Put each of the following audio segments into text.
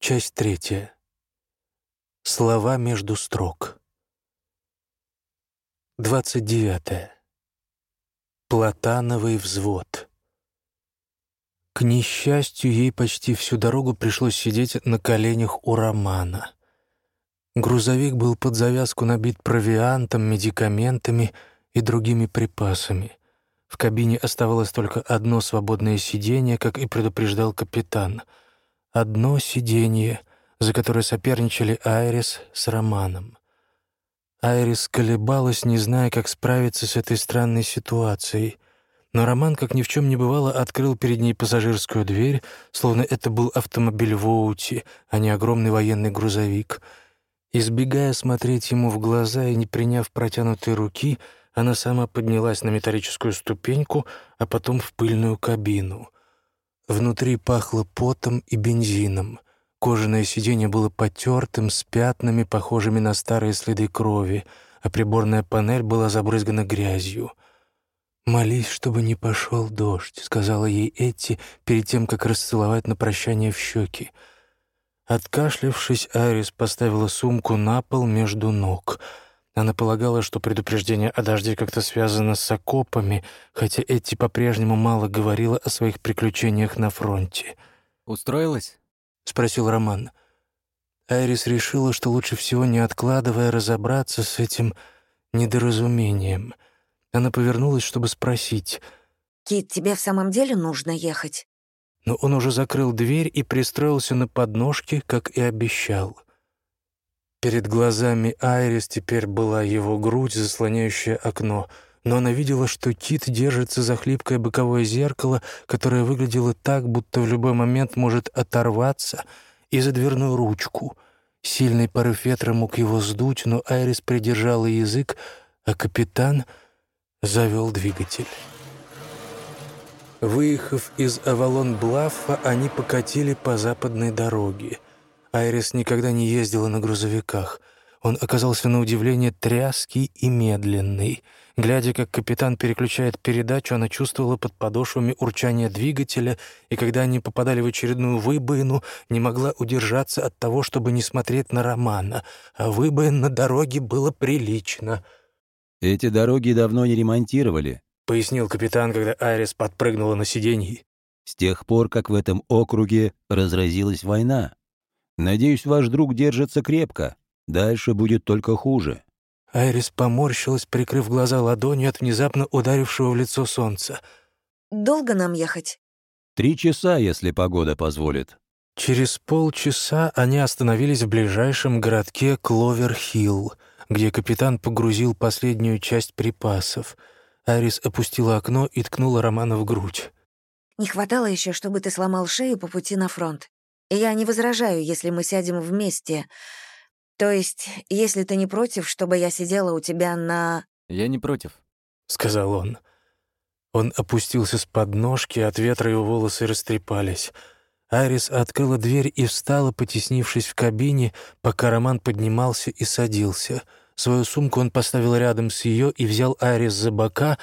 Часть третья. Слова между строк. 29. Платановый взвод. К несчастью, ей почти всю дорогу пришлось сидеть на коленях у Романа. Грузовик был под завязку набит провиантом, медикаментами и другими припасами. В кабине оставалось только одно свободное сиденье, как и предупреждал капитан. Одно сиденье, за которое соперничали Айрис с Романом. Айрис колебалась, не зная, как справиться с этой странной ситуацией. Но Роман, как ни в чем не бывало, открыл перед ней пассажирскую дверь, словно это был автомобиль Воути, а не огромный военный грузовик. Избегая смотреть ему в глаза и не приняв протянутой руки — она сама поднялась на металлическую ступеньку, а потом в пыльную кабину. Внутри пахло потом и бензином. Кожаное сиденье было потертым, с пятнами, похожими на старые следы крови, а приборная панель была забрызгана грязью. «Молись, чтобы не пошел дождь», — сказала ей Этти перед тем, как расцеловать на прощание в щеки. Откашлявшись, Арис поставила сумку на пол между ног — она полагала, что предупреждение о дожде как-то связано с окопами, хотя Эти по-прежнему мало говорила о своих приключениях на фронте. «Устроилась?» — спросил Роман. Айрис решила, что лучше всего, не откладывая, разобраться с этим недоразумением. Она повернулась, чтобы спросить. «Кит, тебе в самом деле нужно ехать?» Но он уже закрыл дверь и пристроился на подножке, как и обещал — Перед глазами Айрис теперь была его грудь, заслоняющая окно, но она видела, что Кит держится за хлипкое боковое зеркало, которое выглядело так, будто в любой момент может оторваться, и за дверную ручку. Сильный порыв ветра мог его сдуть, но Айрис придержала язык, а капитан завел двигатель. Выехав из Авалон-Блаффа, они покатили по западной дороге — Айрис никогда не ездила на грузовиках. Он оказался на удивление тряский и медленный. Глядя, как капитан переключает передачу, она чувствовала под подошвами урчание двигателя, и когда они попадали в очередную выбоину, не могла удержаться от того, чтобы не смотреть на Романа. А выбоин на дороге было прилично. «Эти дороги давно не ремонтировали», — пояснил капитан, когда Айрис подпрыгнула на сиденье. «С тех пор, как в этом округе разразилась война». Надеюсь, ваш друг держится крепко. Дальше будет только хуже». Айрис поморщилась, прикрыв глаза ладонью от внезапно ударившего в лицо солнца. «Долго нам ехать?» «Три часа, если погода позволит». Через полчаса они остановились в ближайшем городке Кловер-Хилл, где капитан погрузил последнюю часть припасов. Айрис опустила окно и ткнула Романа в грудь. «Не хватало еще, чтобы ты сломал шею по пути на фронт. Я не возражаю, если мы сядем вместе. То есть, если ты не против, чтобы я сидела у тебя на...» «Я не против», — сказал он. Он опустился с подножки, от ветра его волосы растрепались. Айрис открыла дверь и встала, потеснившись в кабине, пока Роман поднимался и садился. Свою сумку он поставил рядом с ее и взял Айрис за бока,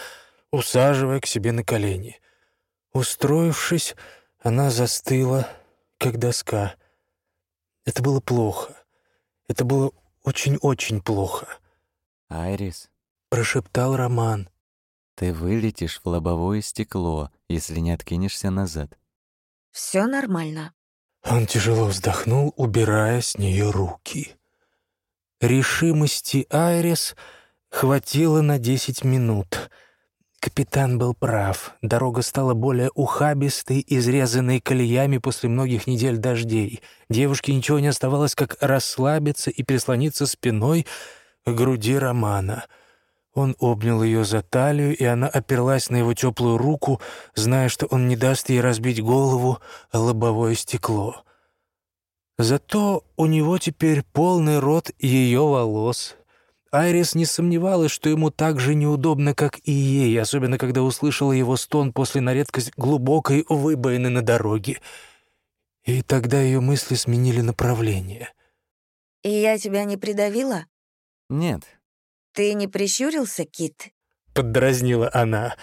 усаживая к себе на колени. Устроившись, она застыла, как доска. Это было плохо. Это было очень-очень плохо. «Айрис», — прошептал Роман. «Ты вылетишь в лобовое стекло, если не откинешься назад». Все нормально». Он тяжело вздохнул, убирая с нее руки. Решимости Айрис хватило на десять минут — Капитан был прав. Дорога стала более ухабистой, изрезанной колеями после многих недель дождей. Девушке ничего не оставалось, как расслабиться и прислониться спиной к груди Романа. Он обнял ее за талию, и она оперлась на его теплую руку, зная, что он не даст ей разбить голову лобовое стекло. Зато у него теперь полный рот ее волос, Айрис не сомневалась, что ему так же неудобно, как и ей, особенно когда услышала его стон после на редкость глубокой выбоины на дороге. И тогда ее мысли сменили направление. «И я тебя не придавила?» «Нет». «Ты не прищурился, Кит?» — поддразнила она.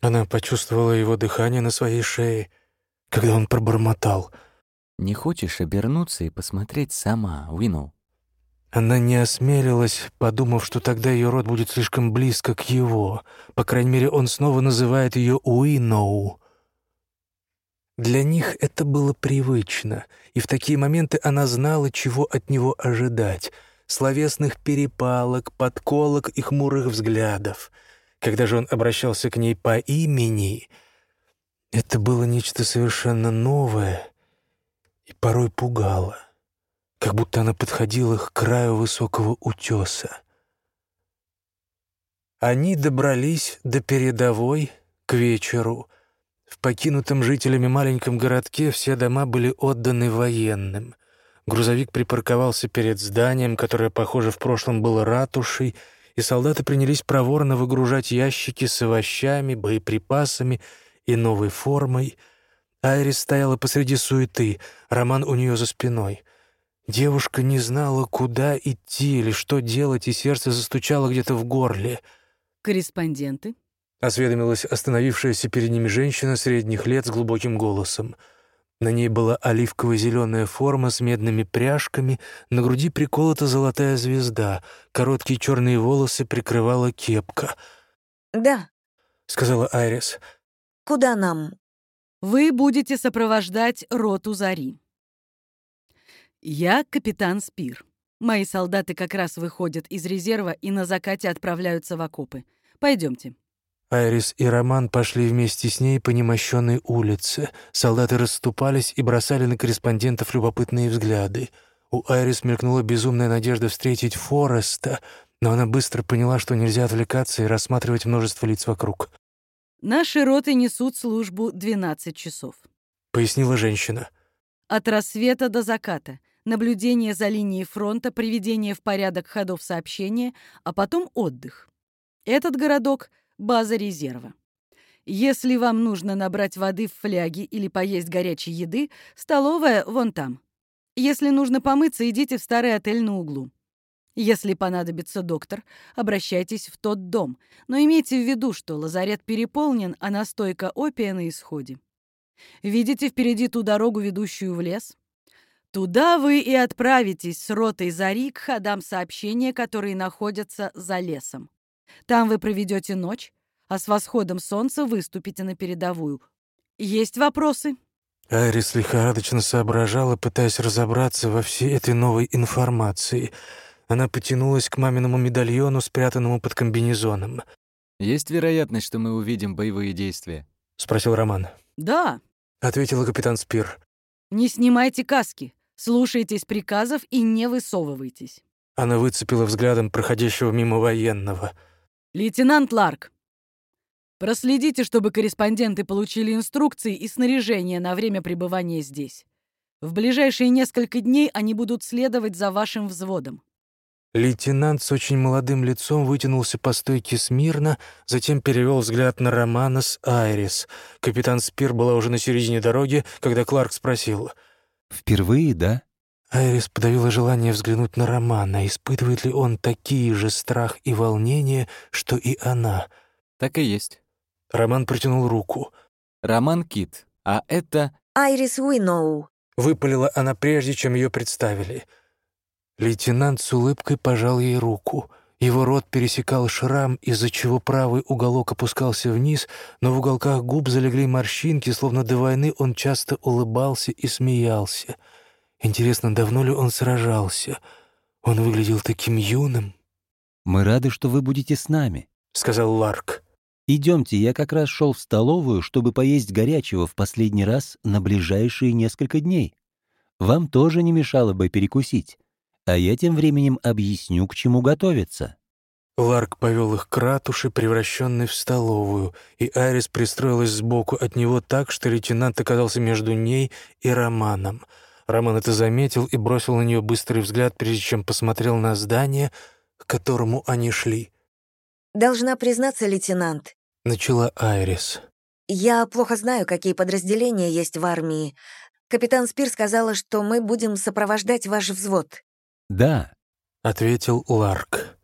Она почувствовала его дыхание на своей шее, когда он пробормотал. Не хочешь обернуться и посмотреть сама, Уинноу? Она не осмелилась, подумав, что тогда ее род будет слишком близко к его. По крайней мере, он снова называет ее Уиноу. Для них это было привычно, и в такие моменты она знала, чего от него ожидать — словесных перепалок, подколок и хмурых взглядов. Когда же он обращался к ней по имени, это было нечто совершенно новое и порой пугало, как будто она подходила к краю высокого утеса. Они добрались до передовой к вечеру — в покинутом жителями маленьком городке все дома были отданы военным. Грузовик припарковался перед зданием, которое, похоже, в прошлом было ратушей, и солдаты принялись проворно выгружать ящики с овощами, боеприпасами и новой формой. Айрис стояла посреди суеты, Роман у нее за спиной. Девушка не знала, куда идти или что делать, и сердце застучало где-то в горле. «Корреспонденты?» осведомилась остановившаяся перед ними женщина средних лет с глубоким голосом. На ней была оливково-зеленая форма с медными пряжками, на груди приколота золотая звезда, короткие черные волосы прикрывала кепка. «Да», — сказала Айрис. «Куда нам?» «Вы будете сопровождать роту Зари. Я капитан Спир. Мои солдаты как раз выходят из резерва и на закате отправляются в окопы. Пойдемте. Айрис и Роман пошли вместе с ней по немощенной улице. Солдаты расступались и бросали на корреспондентов любопытные взгляды. У Айрис мелькнула безумная надежда встретить Фореста, но она быстро поняла, что нельзя отвлекаться и рассматривать множество лиц вокруг. «Наши роты несут службу 12 часов», — пояснила женщина. «От рассвета до заката. Наблюдение за линией фронта, приведение в порядок ходов сообщения, а потом отдых. Этот городок — база резерва. Если вам нужно набрать воды в фляге или поесть горячей еды, столовая вон там. Если нужно помыться, идите в старый отель на углу. Если понадобится доктор, обращайтесь в тот дом, но имейте в виду, что лазарет переполнен, а настойка опия на исходе. Видите впереди ту дорогу, ведущую в лес? Туда вы и отправитесь с ротой Зари к ходам сообщения, которые находятся за лесом. Там вы проведете ночь, а с восходом солнца выступите на передовую. Есть вопросы?» Айрис лихорадочно соображала, пытаясь разобраться во всей этой новой информации. Она потянулась к маминому медальону, спрятанному под комбинезоном. «Есть вероятность, что мы увидим боевые действия?» — спросил Роман. «Да», — ответила капитан Спир. «Не снимайте каски, слушайтесь приказов и не высовывайтесь». Она выцепила взглядом проходящего мимо военного — «Лейтенант Ларк, проследите, чтобы корреспонденты получили инструкции и снаряжение на время пребывания здесь. В ближайшие несколько дней они будут следовать за вашим взводом». Лейтенант с очень молодым лицом вытянулся по стойке смирно, затем перевел взгляд на Романа с Айрис. Капитан Спир была уже на середине дороги, когда Кларк спросил. «Впервые, да?» Айрис подавила желание взглянуть на Романа, испытывает ли он такие же страх и волнение, что и она. «Так и есть». Роман протянул руку. «Роман Кит, а это...» «Айрис Уиноу», — выпалила она прежде, чем ее представили. Лейтенант с улыбкой пожал ей руку. Его рот пересекал шрам, из-за чего правый уголок опускался вниз, но в уголках губ залегли морщинки, словно до войны он часто улыбался и смеялся — Интересно, давно ли он сражался? Он выглядел таким юным. «Мы рады, что вы будете с нами», — сказал Ларк. Идемте, я как раз шел в столовую, чтобы поесть горячего в последний раз на ближайшие несколько дней. Вам тоже не мешало бы перекусить, а я тем временем объясню, к чему готовиться». Ларк повел их к ратуше, превращенной в столовую, и Арис пристроилась сбоку от него так, что лейтенант оказался между ней и Романом — Роман это заметил и бросил на нее быстрый взгляд, прежде чем посмотрел на здание, к которому они шли. «Должна признаться, лейтенант», — начала Айрис. «Я плохо знаю, какие подразделения есть в армии. Капитан Спир сказала, что мы будем сопровождать ваш взвод». «Да», — ответил Ларк.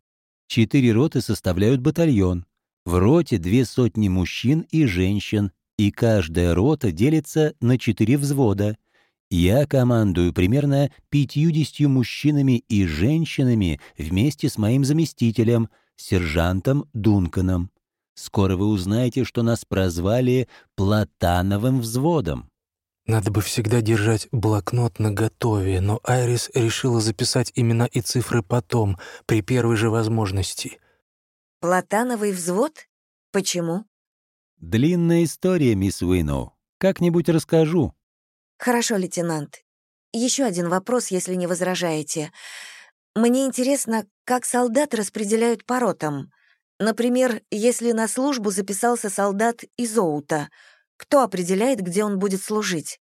«Четыре роты составляют батальон. В роте две сотни мужчин и женщин, и каждая рота делится на четыре взвода — Я командую примерно 50 мужчинами и женщинами вместе с моим заместителем, сержантом Дунканом. Скоро вы узнаете, что нас прозвали «Платановым взводом». Надо бы всегда держать блокнот наготове, но Айрис решила записать имена и цифры потом, при первой же возможности. Платановый взвод? Почему? Длинная история, мисс Уиноу. Как-нибудь расскажу. Хорошо, лейтенант. Еще один вопрос, если не возражаете. Мне интересно, как солдат распределяют по ротам. Например, если на службу записался солдат из Оута, кто определяет, где он будет служить?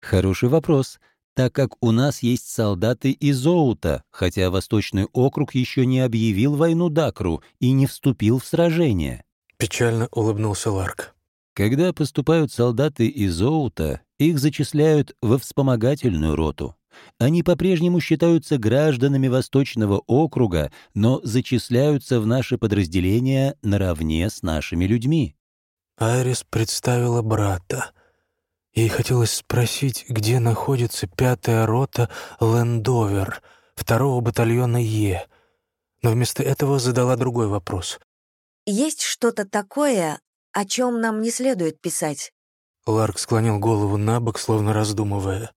Хороший вопрос, так как у нас есть солдаты из Оута, хотя Восточный округ еще не объявил войну Дакру и не вступил в сражение. Печально улыбнулся Ларк. Когда поступают солдаты из Оута, их зачисляют во вспомогательную роту. Они по-прежнему считаются гражданами Восточного округа, но зачисляются в наши подразделения наравне с нашими людьми. Айрис представила брата. Ей хотелось спросить, где находится пятая рота Лендовер, второго батальона Е. Но вместо этого задала другой вопрос. Есть что-то такое, о чем нам не следует писать? Ларк склонил голову на бок, словно раздумывая.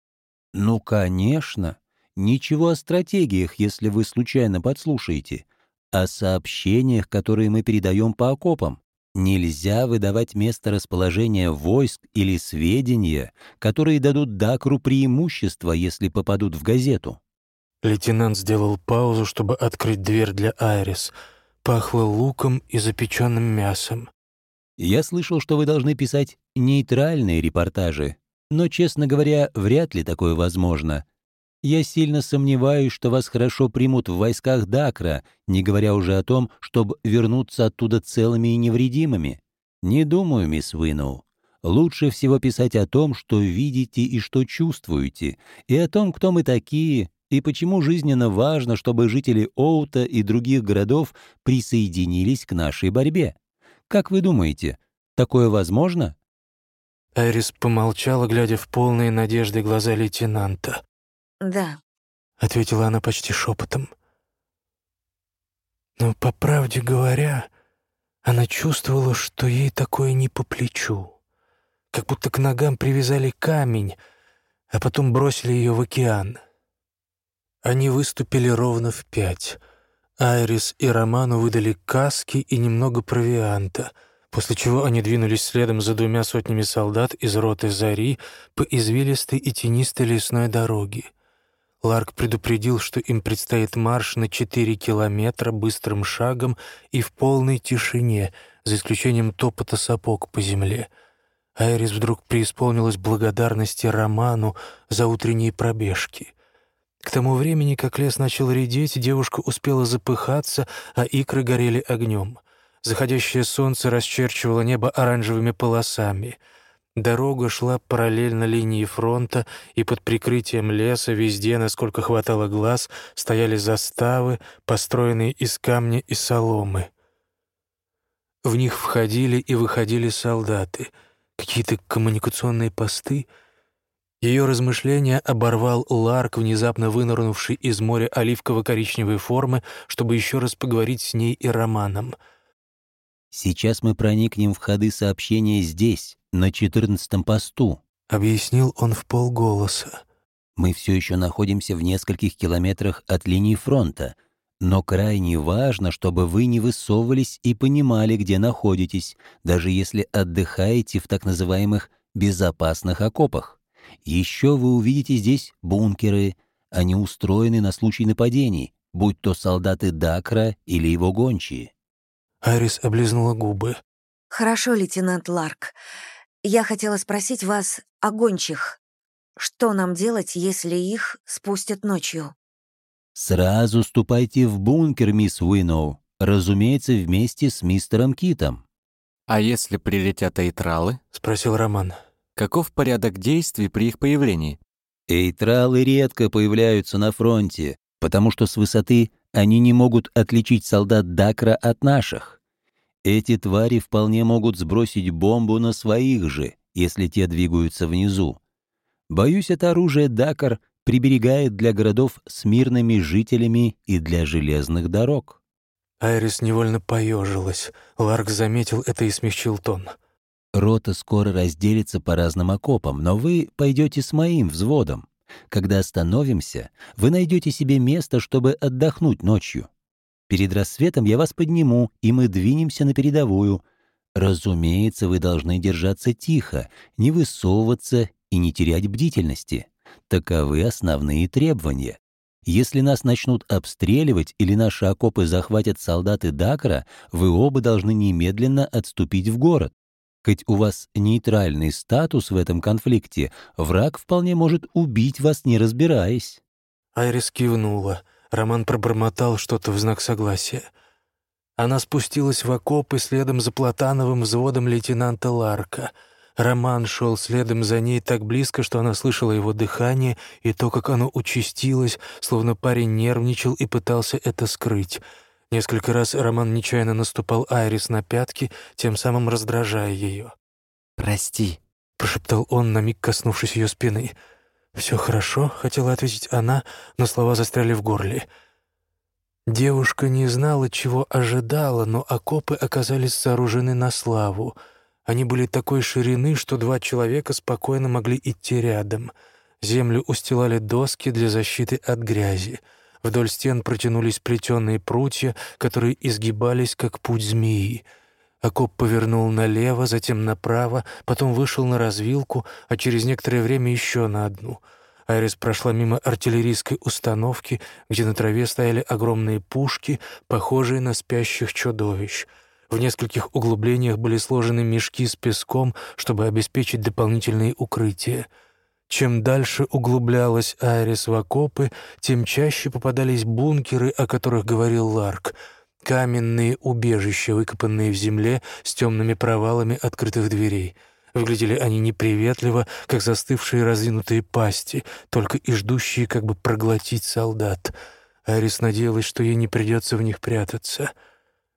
«Ну, конечно. Ничего о стратегиях, если вы случайно подслушаете. О сообщениях, которые мы передаем по окопам. Нельзя выдавать место расположения войск или сведения, которые дадут Дакру преимущество, если попадут в газету». Лейтенант сделал паузу, чтобы открыть дверь для Айрис. Пахло луком и запеченным мясом. Я слышал, что вы должны писать нейтральные репортажи, но, честно говоря, вряд ли такое возможно. Я сильно сомневаюсь, что вас хорошо примут в войсках Дакра, не говоря уже о том, чтобы вернуться оттуда целыми и невредимыми. Не думаю, мисс Уинноу. Лучше всего писать о том, что видите и что чувствуете, и о том, кто мы такие, и почему жизненно важно, чтобы жители Оута и других городов присоединились к нашей борьбе. Как вы думаете, такое возможно?» Айрис помолчала, глядя в полные надежды глаза лейтенанта. Да. Ответила она почти шепотом. Но, по правде говоря, она чувствовала, что ей такое не по плечу. Как будто к ногам привязали камень, а потом бросили ее в океан. Они выступили ровно в пять — Айрис и Роману выдали каски и немного провианта, после чего они двинулись следом за двумя сотнями солдат из роты Зари по извилистой и тенистой лесной дороге. Ларк предупредил, что им предстоит марш на 4 километра быстрым шагом и в полной тишине, за исключением топота сапог по земле. Айрис вдруг преисполнилась благодарности Роману за утренние пробежки — к тому времени, как лес начал редеть, девушка успела запыхаться, а икры горели огнем. Заходящее солнце расчерчивало небо оранжевыми полосами. Дорога шла параллельно линии фронта, и под прикрытием леса везде, насколько хватало глаз, стояли заставы, построенные из камня и соломы. В них входили и выходили солдаты, какие-то коммуникационные посты — ее размышления оборвал Ларк, внезапно вынырнувший из моря оливково-коричневой формы, чтобы еще раз поговорить с ней и Романом. «Сейчас мы проникнем в ходы сообщения здесь, на четырнадцатом посту», — объяснил он в полголоса. «Мы все еще находимся в нескольких километрах от линии фронта, но крайне важно, чтобы вы не высовывались и понимали, где находитесь, даже если отдыхаете в так называемых «безопасных окопах». Еще вы увидите здесь бункеры. Они устроены на случай нападений, будь то солдаты Дакра или его гончие. Арис облизнула губы. «Хорошо, лейтенант Ларк. Я хотела спросить вас о гончих. Что нам делать, если их спустят ночью?» «Сразу ступайте в бункер, мисс Уиноу. Разумеется, вместе с мистером Китом». «А если прилетят айтралы?» — спросил Роман. Каков порядок действий при их появлении? Эйтралы редко появляются на фронте, потому что с высоты они не могут отличить солдат Дакра от наших. Эти твари вполне могут сбросить бомбу на своих же, если те двигаются внизу. Боюсь, это оружие Дакар приберегает для городов с мирными жителями и для железных дорог». Айрис невольно поежилась. Ларк заметил это и смягчил тон. «Рота скоро разделится по разным окопам, но вы пойдете с моим взводом. Когда остановимся, вы найдете себе место, чтобы отдохнуть ночью. Перед рассветом я вас подниму, и мы двинемся на передовую. Разумеется, вы должны держаться тихо, не высовываться и не терять бдительности. Таковы основные требования. Если нас начнут обстреливать или наши окопы захватят солдаты Дакара, вы оба должны немедленно отступить в город. Хоть у вас нейтральный статус в этом конфликте, враг вполне может убить вас, не разбираясь». Айрис кивнула. Роман пробормотал что-то в знак согласия. Она спустилась в окопы следом за Платановым взводом лейтенанта Ларка. Роман шел следом за ней так близко, что она слышала его дыхание и то, как оно участилось, словно парень нервничал и пытался это скрыть. Несколько раз Роман нечаянно наступал Айрис на пятки, тем самым раздражая ее. «Прости», — прошептал он, на миг коснувшись ее спины. «Все хорошо», — хотела ответить она, но слова застряли в горле. Девушка не знала, чего ожидала, но окопы оказались сооружены на славу. Они были такой ширины, что два человека спокойно могли идти рядом. Землю устилали доски для защиты от грязи. Вдоль стен протянулись плетеные прутья, которые изгибались, как путь змеи. Окоп повернул налево, затем направо, потом вышел на развилку, а через некоторое время еще на одну — Айрис прошла мимо артиллерийской установки, где на траве стояли огромные пушки, похожие на спящих чудовищ. В нескольких углублениях были сложены мешки с песком, чтобы обеспечить дополнительные укрытия. Чем дальше углублялась Айрис в окопы, тем чаще попадались бункеры, о которых говорил Ларк — каменные убежища, выкопанные в земле с темными провалами открытых дверей — Выглядели они неприветливо, как застывшие разинутые пасти, только и ждущие как бы проглотить солдат. Арис надеялась, что ей не придется в них прятаться.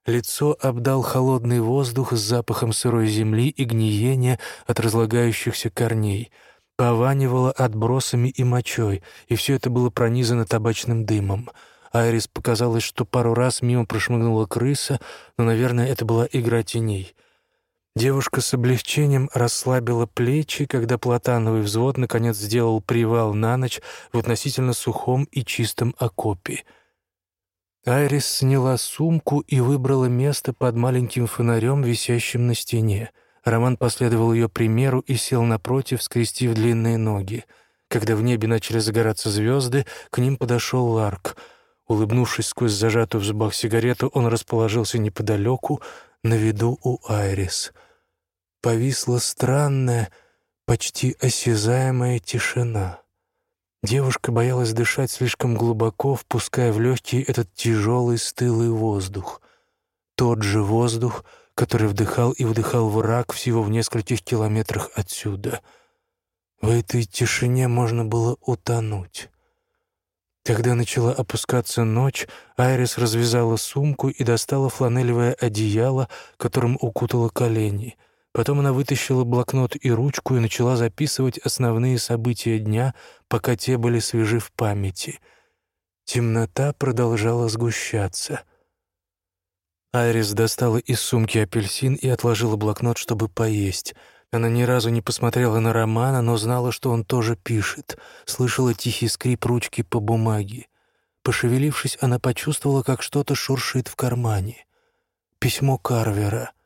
Лицо обдал холодный воздух с запахом сырой земли и гниения от разлагающихся корней. Пованивало отбросами и мочой, и все это было пронизано табачным дымом. Айрис показалось, что пару раз мимо прошмыгнула крыса, но, наверное, это была игра теней — Девушка с облегчением расслабила плечи, когда платановый взвод наконец сделал привал на ночь в относительно сухом и чистом окопе. Айрис сняла сумку и выбрала место под маленьким фонарем, висящим на стене. Роман последовал ее примеру и сел напротив, скрестив длинные ноги. Когда в небе начали загораться звезды, к ним подошел Ларк. Улыбнувшись сквозь зажатую в зубах сигарету, он расположился неподалеку, на виду у Айрис — повисла странная, почти осязаемая тишина. Девушка боялась дышать слишком глубоко, впуская в легкие этот тяжелый стылый воздух. Тот же воздух, который вдыхал и вдыхал враг всего в нескольких километрах отсюда. В этой тишине можно было утонуть. Когда начала опускаться ночь, Айрис развязала сумку и достала фланелевое одеяло, которым укутала колени — Потом она вытащила блокнот и ручку и начала записывать основные события дня, пока те были свежи в памяти. Темнота продолжала сгущаться. Айрис достала из сумки апельсин и отложила блокнот, чтобы поесть. Она ни разу не посмотрела на Романа, но знала, что он тоже пишет. Слышала тихий скрип ручки по бумаге. Пошевелившись, она почувствовала, как что-то шуршит в кармане. Письмо Карвера —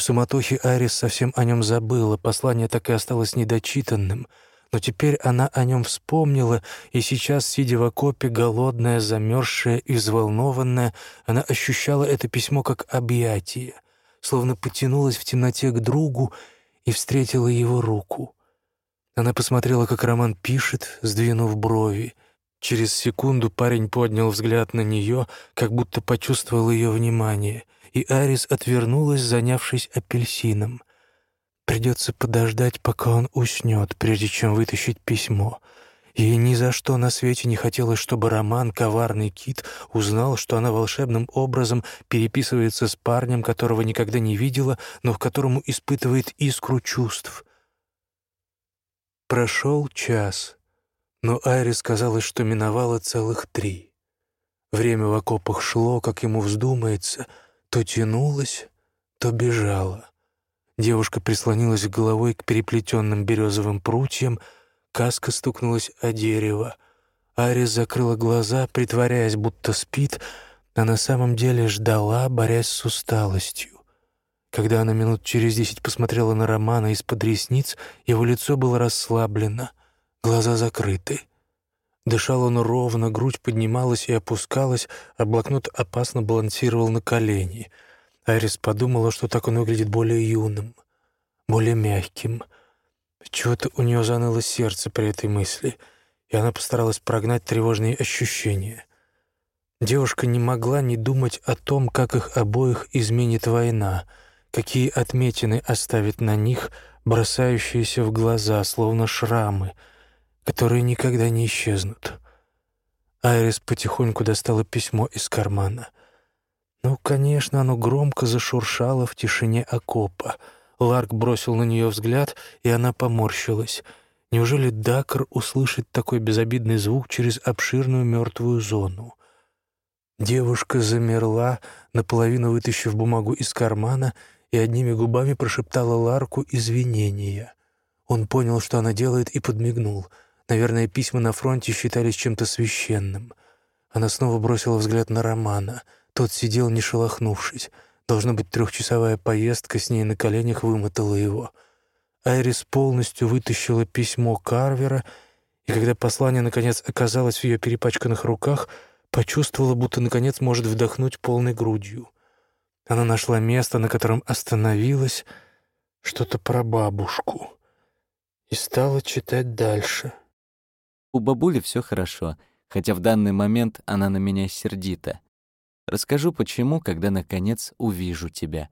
в суматохе Арис совсем о нем забыла, послание так и осталось недочитанным. Но теперь она о нем вспомнила, и сейчас, сидя в окопе, голодная, замерзшая и взволнованная, она ощущала это письмо как объятие, словно потянулась в темноте к другу и встретила его руку. Она посмотрела, как Роман пишет, сдвинув брови. Через секунду парень поднял взгляд на нее, как будто почувствовал ее внимание — и Арис отвернулась, занявшись апельсином. Придется подождать, пока он уснет, прежде чем вытащить письмо. Ей ни за что на свете не хотелось, чтобы Роман, коварный кит, узнал, что она волшебным образом переписывается с парнем, которого никогда не видела, но в которому испытывает искру чувств. Прошел час, но Айрис казалось, что миновало целых три. Время в окопах шло, как ему вздумается, то тянулось, то бежало. Девушка прислонилась головой к переплетенным березовым прутьям, каска стукнулась о дерево. Айрис закрыла глаза, притворяясь, будто спит, а на самом деле ждала, борясь с усталостью. Когда она минут через десять посмотрела на Романа из-под ресниц, его лицо было расслаблено, глаза закрыты. Дышал он ровно, грудь поднималась и опускалась, а блокнот опасно балансировал на колени. Айрис подумала, что так он выглядит более юным, более мягким. Чего-то у нее заныло сердце при этой мысли, и она постаралась прогнать тревожные ощущения. Девушка не могла не думать о том, как их обоих изменит война — какие отметины оставит на них бросающиеся в глаза, словно шрамы, которые никогда не исчезнут. Айрис потихоньку достала письмо из кармана. Ну, конечно, оно громко зашуршало в тишине окопа. Ларк бросил на нее взгляд, и она поморщилась. Неужели Дакр услышит такой безобидный звук через обширную мертвую зону? Девушка замерла, наполовину вытащив бумагу из кармана и одними губами прошептала Ларку извинения. Он понял, что она делает, и подмигнул. Наверное, письма на фронте считались чем-то священным. Она снова бросила взгляд на Романа. Тот сидел, не шелохнувшись. Должно быть, трехчасовая поездка с ней на коленях вымотала его. Айрис полностью вытащила письмо Карвера, и когда послание, наконец, оказалось в ее перепачканных руках, почувствовала, будто, наконец, может вдохнуть полной грудью — она нашла место, на котором остановилась, что-то про бабушку, и стала читать дальше. У бабули все хорошо, хотя в данный момент она на меня сердита. Расскажу, почему, когда, наконец, увижу тебя.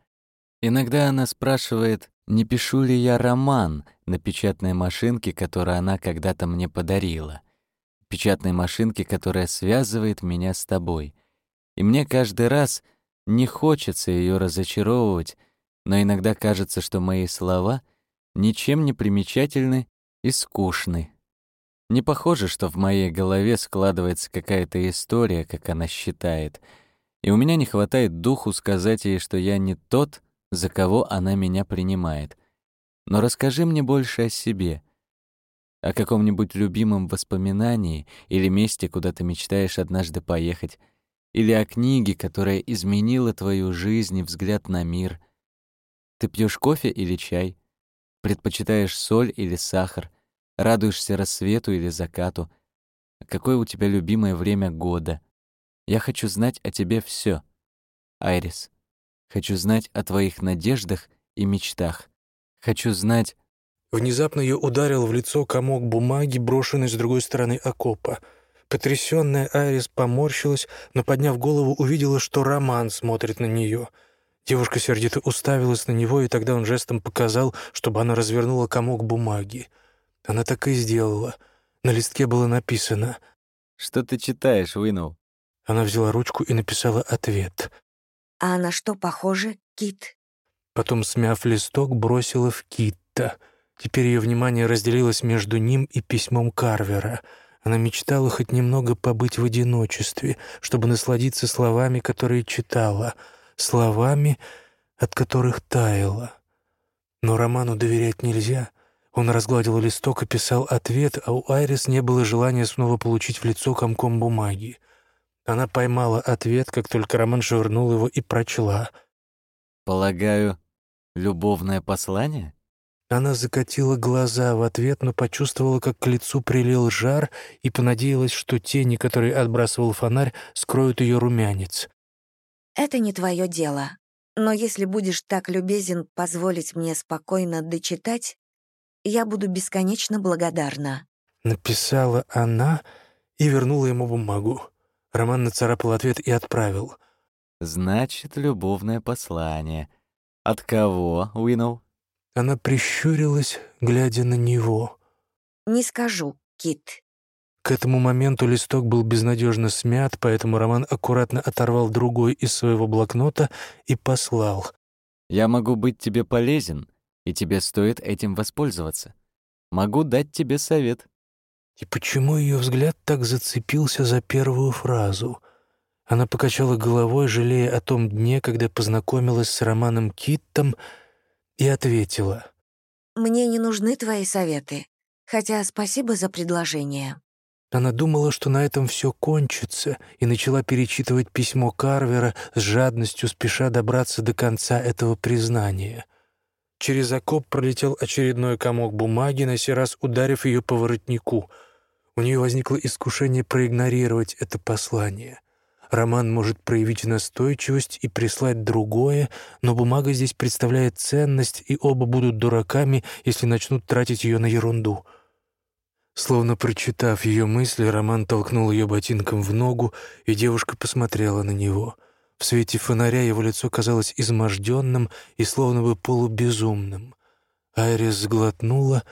Иногда она спрашивает, не пишу ли я роман на печатной машинке, которую она когда-то мне подарила. Печатной машинке, которая связывает меня с тобой. И мне каждый раз — не хочется ее разочаровывать, но иногда кажется, что мои слова ничем не примечательны и скучны. Не похоже, что в моей голове складывается какая-то история, как она считает, и у меня не хватает духу сказать ей, что я не тот, за кого она меня принимает. Но расскажи мне больше о себе, о каком-нибудь любимом воспоминании или месте, куда ты мечтаешь однажды поехать, или о книге, которая изменила твою жизнь и взгляд на мир. Ты пьешь кофе или чай? Предпочитаешь соль или сахар? Радуешься рассвету или закату? Какое у тебя любимое время года? Я хочу знать о тебе все, Айрис. Хочу знать о твоих надеждах и мечтах. Хочу знать... Внезапно ее ударил в лицо комок бумаги, брошенный с другой стороны окопа — Потрясённая Айрис поморщилась, но, подняв голову, увидела, что Роман смотрит на неё. Девушка сердито уставилась на него, и тогда он жестом показал, чтобы она развернула комок бумаги. Она так и сделала. На листке было написано «Что ты читаешь, Уинноу?» Она взяла ручку и написала ответ. «А на что похоже, Кит?» Потом, смяв листок, бросила в Китта. Теперь ее внимание разделилось между ним и письмом Карвера — она мечтала хоть немного побыть в одиночестве, чтобы насладиться словами, которые читала, словами, от которых таяла. Но Роману доверять нельзя. Он разгладил листок и писал ответ, а у Айрис не было желания снова получить в лицо комком бумаги. Она поймала ответ, как только Роман швырнул его и прочла. «Полагаю, любовное послание?» Она закатила глаза в ответ, но почувствовала, как к лицу прилил жар и понадеялась, что тени, которые отбрасывал фонарь, скроют ее румянец. «Это не твое дело. Но если будешь так любезен позволить мне спокойно дочитать, я буду бесконечно благодарна». Написала она и вернула ему бумагу. Роман нацарапал ответ и отправил. «Значит, любовное послание. От кого, Уинноу?» Она прищурилась, глядя на него. «Не скажу, Кит». К этому моменту листок был безнадежно смят, поэтому Роман аккуратно оторвал другой из своего блокнота и послал. «Я могу быть тебе полезен, и тебе стоит этим воспользоваться. Могу дать тебе совет. И почему ее взгляд так зацепился за первую фразу? Она покачала головой, жалея о том дне, когда познакомилась с Романом Киттом, и ответила. «Мне не нужны твои советы, хотя спасибо за предложение». Она думала, что на этом все кончится, и начала перечитывать письмо Карвера с жадностью, спеша добраться до конца этого признания. Через окоп пролетел очередной комок бумаги, на сей раз ударив ее по воротнику. У нее возникло искушение проигнорировать это послание. Роман может проявить настойчивость и прислать другое, но бумага здесь представляет ценность, и оба будут дураками, если начнут тратить ее на ерунду — Словно прочитав ее мысли, Роман толкнул ее ботинком в ногу, и девушка посмотрела на него. В свете фонаря его лицо казалось изможденным и словно бы полубезумным. Айрис сглотнула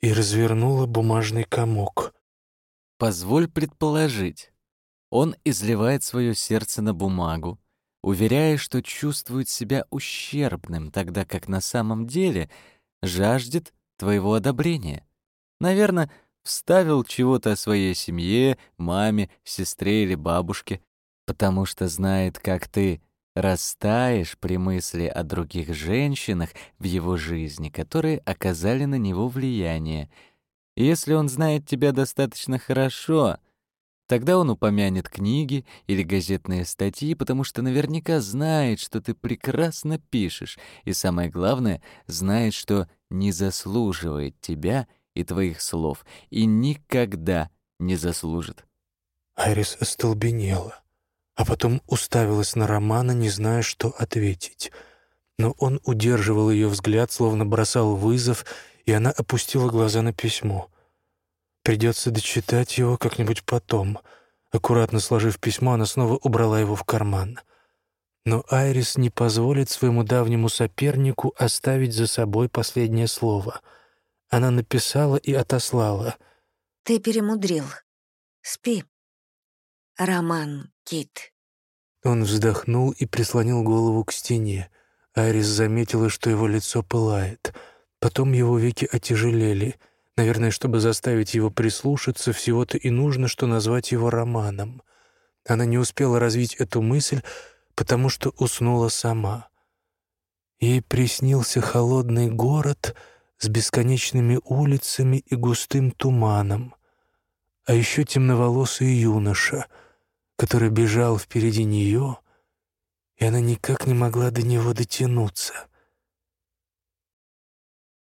и развернула бумажный комок. «Позволь предположить. Он изливает свое сердце на бумагу, уверяя, что чувствует себя ущербным, тогда как на самом деле жаждет твоего одобрения. Наверное, вставил чего-то о своей семье, маме, сестре или бабушке, потому что знает, как ты растаешь при мысли о других женщинах в его жизни, которые оказали на него влияние. Если он знает тебя достаточно хорошо, тогда он упомянет книги или газетные статьи, потому что наверняка знает, что ты прекрасно пишешь, и самое главное, знает, что не заслуживает тебя — и твоих слов, и никогда не заслужит. Айрис остолбенела, а потом уставилась на Романа, не зная, что ответить. Но он удерживал ее взгляд, словно бросал вызов, и она опустила глаза на письмо. Придется дочитать его как-нибудь потом. Аккуратно сложив письмо, она снова убрала его в карман. Но Айрис не позволит своему давнему сопернику оставить за собой последнее слово — она написала и отослала. «Ты перемудрил. Спи. Роман, Кит». Он вздохнул и прислонил голову к стене. Арис заметила, что его лицо пылает. Потом его веки отяжелели. Наверное, чтобы заставить его прислушаться, всего-то и нужно, что назвать его романом. Она не успела развить эту мысль, потому что уснула сама. Ей приснился холодный город — с бесконечными улицами и густым туманом, а еще темноволосый юноша, который бежал впереди нее, и она никак не могла до него дотянуться —